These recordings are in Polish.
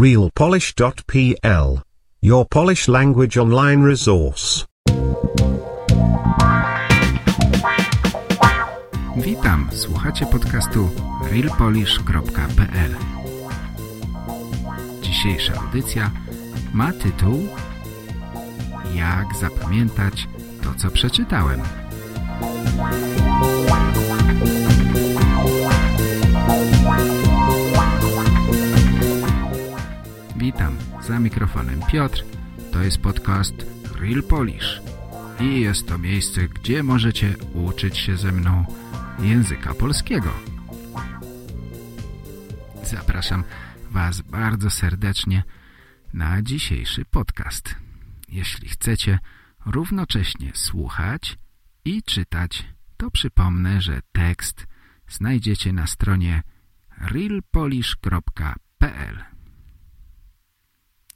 realpolish.pl. Your Polish language online resource. Witam, słuchacie podcastu realpolish.pl. Dzisiejsza audycja ma tytuł Jak zapamiętać to, co przeczytałem. Mikrofonem Piotr. To jest podcast Real Polish. I jest to miejsce, gdzie możecie uczyć się ze mną języka polskiego. Zapraszam Was bardzo serdecznie na dzisiejszy podcast. Jeśli chcecie równocześnie słuchać i czytać, to przypomnę, że tekst znajdziecie na stronie realpolish.pl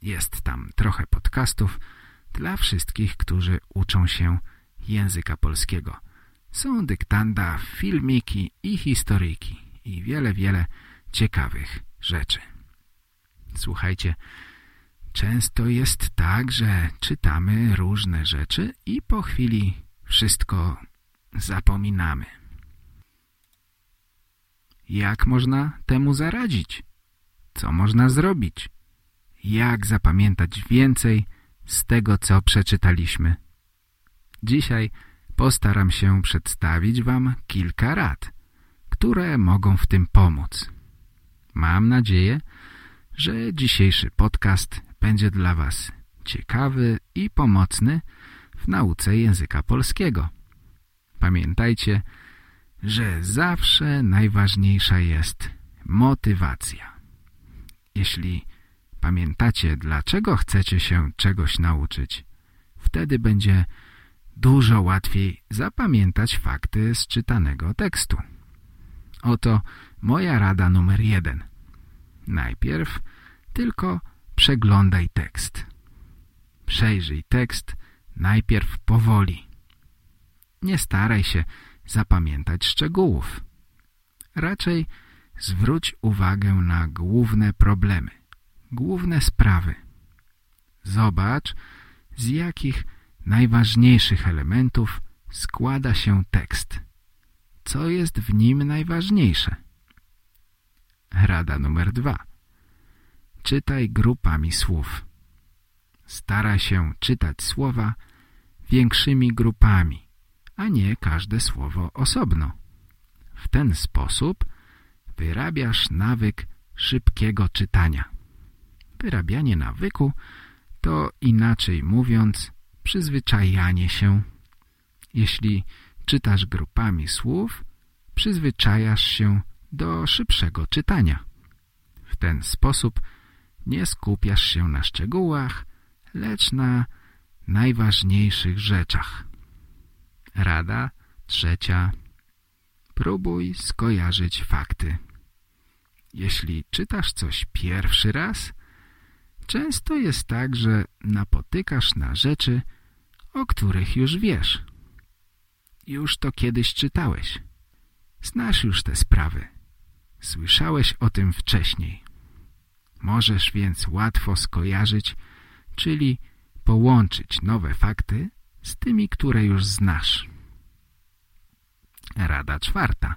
Jest tam trochę podcastów dla wszystkich, którzy uczą się języka polskiego. Są dyktanda, filmiki i historyjki i wiele, wiele ciekawych rzeczy. Słuchajcie, często jest tak, że czytamy różne rzeczy i po chwili wszystko zapominamy. Jak można temu zaradzić? Co można zrobić? Jak zapamiętać więcej z tego, co przeczytaliśmy? Dzisiaj postaram się przedstawić Wam kilka rad, które mogą w tym pomóc. Mam nadzieję, że dzisiejszy podcast będzie dla Was ciekawy i pomocny w nauce języka polskiego. Pamiętajcie, że zawsze najważniejsza jest motywacja. Jeśli pamiętacie, dlaczego chcecie się czegoś nauczyć, wtedy będzie dużo łatwiej zapamiętać fakty z czytanego tekstu. Oto moja rada numer jeden. Najpierw tylko przeglądaj tekst. Przejrzyj tekst najpierw powoli. Nie staraj się zapamiętać szczegółów. Raczej zwróć uwagę na główne problemy, główne sprawy. Zobacz, z jakich najważniejszych elementów składa się tekst. Co jest w nim najważniejsze? Rada numer dwa. Czytaj grupami słów. Staraj się czytać słowa większymi grupami, a nie każde słowo osobno. W ten sposób wyrabiasz nawyk szybkiego czytania. Wyrabianie nawyku to inaczej mówiąc przyzwyczajanie się. Jeśli czytasz grupami słów, przyzwyczajasz się do szybszego czytania. W ten sposób nie skupiasz się na szczegółach, lecz na najważniejszych rzeczach. Rada trzecia. Próbuj skojarzyć fakty. Jeśli czytasz coś pierwszy raz, często jest tak, że napotykasz na rzeczy, o których już wiesz. Już to kiedyś czytałeś. Znasz już te sprawy. Słyszałeś o tym wcześniej. Możesz więc łatwo skojarzyć, czyli połączyć nowe fakty z tymi, które już znasz. Rada czwarta.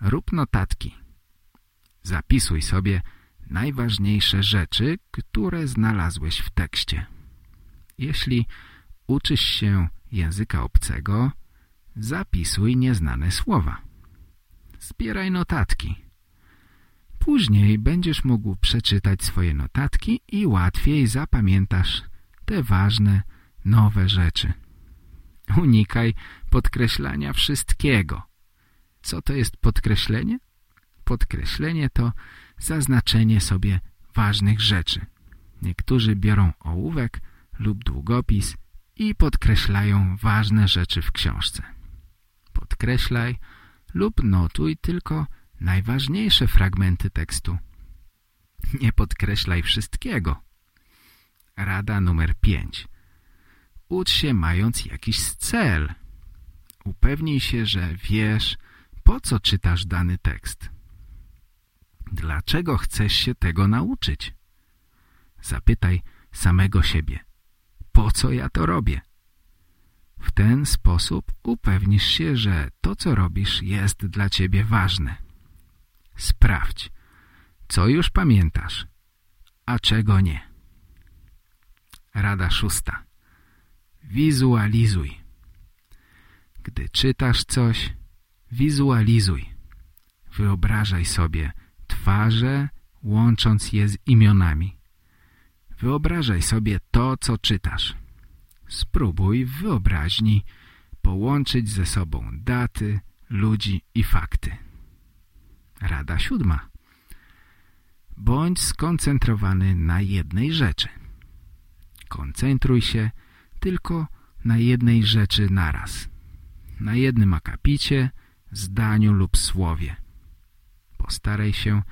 Rób notatki. Zapisuj sobie najważniejsze rzeczy, które znalazłeś w tekście. Jeśli uczysz się języka obcego, zapisuj nieznane słowa. Zbieraj notatki. Później będziesz mógł przeczytać swoje notatki i łatwiej zapamiętasz te ważne, nowe rzeczy. Unikaj podkreślania wszystkiego. Co to jest podkreślenie? Podkreślenie to zaznaczenie sobie ważnych rzeczy. Niektórzy biorą ołówek lub długopis i podkreślają ważne rzeczy w książce. Podkreślaj lub notuj tylko najważniejsze fragmenty tekstu. Nie podkreślaj wszystkiego. Rada numer 5. Ucz się mając jakiś cel. Upewnij się, że wiesz, po co czytasz dany tekst. Dlaczego chcesz się tego nauczyć? Zapytaj samego siebie. Po co ja to robię? W ten sposób upewnisz się, że to, co robisz, jest dla ciebie ważne. Sprawdź, co już pamiętasz, a czego nie. Rada szósta. Wizualizuj. Gdy czytasz coś, wizualizuj. Wyobrażaj sobie twarze, łącząc je z imionami. Wyobrażaj sobie to, co czytasz. Spróbuj w wyobraźni połączyć ze sobą daty, ludzi i fakty. Rada siódma. Bądź skoncentrowany na jednej rzeczy. Koncentruj się tylko na jednej rzeczy naraz. Na jednym akapicie, zdaniu lub słowie. Postaraj się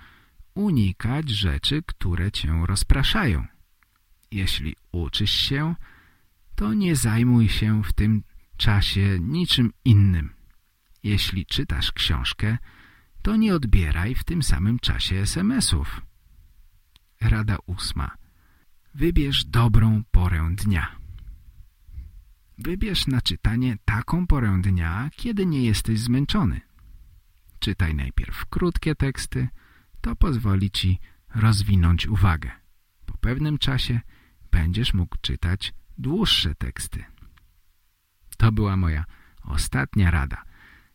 unikać rzeczy, które cię rozpraszają. Jeśli uczysz się, to nie zajmuj się w tym czasie niczym innym. Jeśli czytasz książkę, to nie odbieraj w tym samym czasie SMS-ów. Rada ósma. Wybierz dobrą porę dnia. Wybierz na czytanie taką porę dnia, kiedy nie jesteś zmęczony. Czytaj najpierw krótkie teksty, to pozwoli ci rozwinąć uwagę. Po pewnym czasie będziesz mógł czytać dłuższe teksty. To była moja ostatnia rada.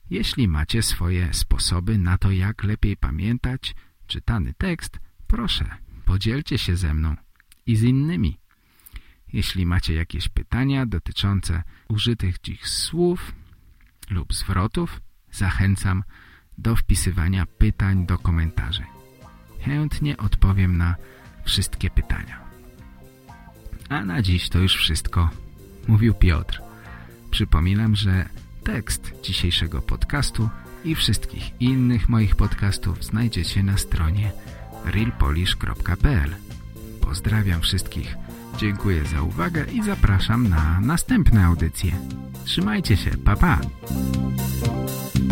Jeśli macie swoje sposoby na to, jak lepiej pamiętać czytany tekst, proszę, podzielcie się ze mną i z innymi. Jeśli macie jakieś pytania dotyczące użytych dziś słów lub zwrotów, zachęcam do wpisywania pytań do komentarzy. Chętnie odpowiem na wszystkie pytania. A na dziś to już wszystko, mówił Piotr. Przypominam, że tekst dzisiejszego podcastu i wszystkich innych moich podcastów znajdziecie na stronie realpolish.pl. Pozdrawiam wszystkich, dziękuję za uwagę i zapraszam na następne audycje. Trzymajcie się, pa pa!